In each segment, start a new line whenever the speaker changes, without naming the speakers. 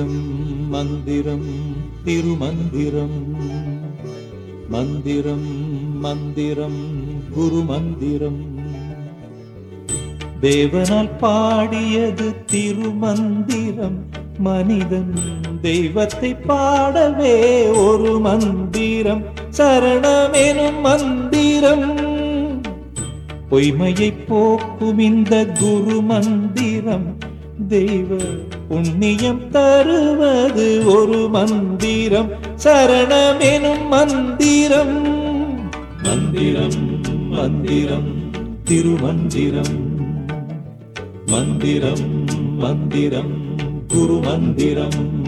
மந்திரம் மந்திரம் திருமந்திரம். மந்திரம் மந்திரம் குரு மந்திரம் தேவனால் பாடியது திருமந்திரம். மனிதன் தெய்வத்தை பாடவே ஒரு மந்திரம். சரணமெனும் மந்திரம். பொய்மையை போக்கும் இந்த குரு மந்திரம் தெய்வ புண்ணியம் தருவது ஒரு மந்திரம் சரணமெனும் மந்திரம். மந்திரம் மந்திரம் திருமந்திரம். மந்திரம் மந்திரம் குரு மந்திரம்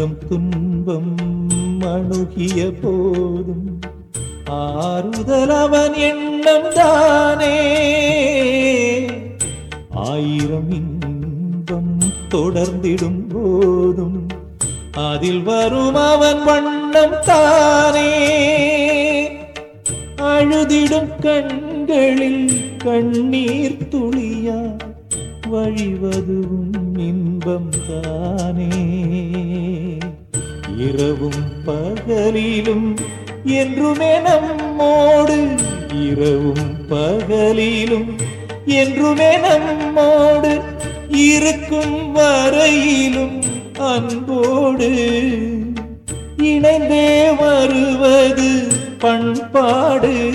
வரும் துன்பம் அணுகிய போதும். ஆறுதல் அவன் எண்ணம் தானே. ஆயிரம் இன்பம் தொடர்ந்திடும் போதும். அதில் வரும் அவன் வண்ணம் தானே. அழுதிடும் கண்களில் கண்ணீர் துளியா வழிவதுவும் இன்பம் தானே இரவும் பகலிலும் என்றுமே நம்மோடு இரவும் பகலிலும் என்றுமே நம்மோடு இருக்கும் வரையிலும் அன்போடு இணைந்தே வருவது பண்பாடு.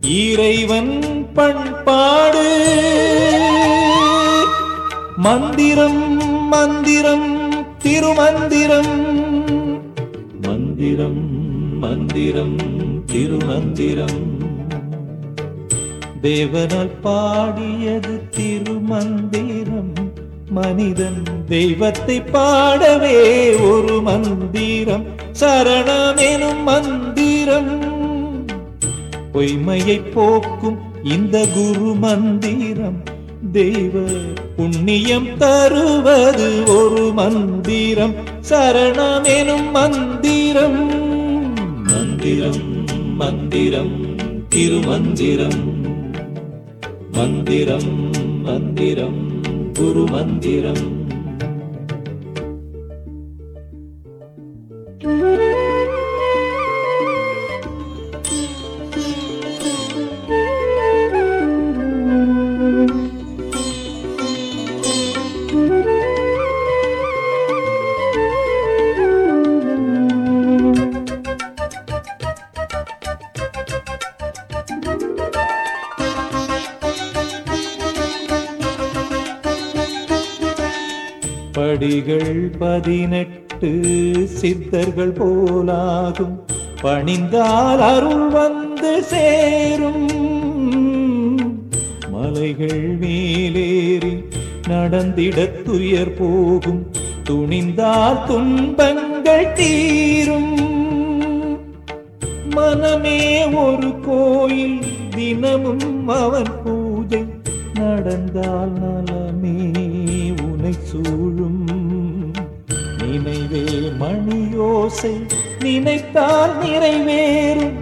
இறைவன் பண்பாடு. மந்திரம் மந்திரம் திருமந்திரம். மந்திரம் மந்திரம் திருமந்திரம். தேவனால் பாடியது திருமந்திரம். மனிதன் தெய்வத்தை பாடவே ஒரு மந்திரம். சரணம் எனும் மந்திரம். பொய்மையை போக்கும் இந்த குரு மந்திரம். தெய்வ புண்ணியம் தருவது ஒரு மந்திரம். சரணம் எனும் மந்திரம். மந்திரம் மந்திரம் திருமந்திரம். மந்திரம் மந்திரம் குரு மந்திரம் படிகள் பதினெட்டு சித்தர்கள் போலாகும். பணிந்தால் அருள் வந்து சேரும். மலைகள் மேலேறி நடந்திட துயர் போகும். துணிந்தால் துன்பங்கள் தீரும். மனமே ஒரு கோயில் தினமும் அவன் பூஜை. நடந்தால் நலமே உனை சூழும். நினைவே மணியோசை நினைத்தால் நிறைவேறும்.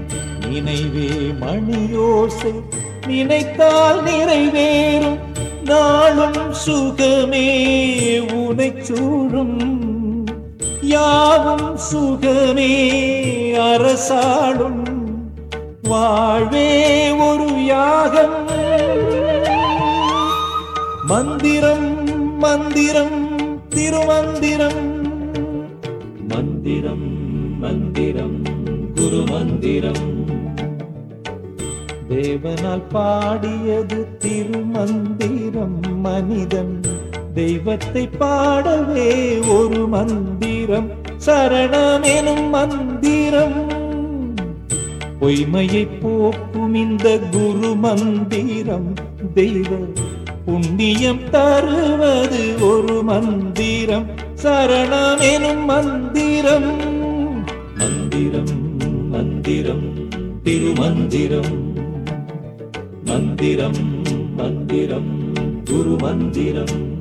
நினைவே மணியோசை நினைத்தால் நிறைவேறும். நாளும் சுகமே உனை சூழும். யாவும் சுகமே அரசாளும். வாழ்வே ஒரு யாகம் மந்திரம் மந்திரம் திருமந்திரம். மந்திரம் மந்திரம் குரு மந்திரம் தேவனால் பாடியது திருமந்திரம் மனிதன். தெய்வத்தை பாடவே ஒரு மந்திரம் சரணம் எனும் மந்திரம். பொய்மையை போக்கும் இந்த குரு மந்திரம் தெய்வ புண்ணியம் தருவது ஒரு மந்திரம் சரணம் எனும் மந்திரம். மந்திரம் மந்திரம் திருமந்திரம். மந்திரம் மந்திரம் குரு மந்திரம்.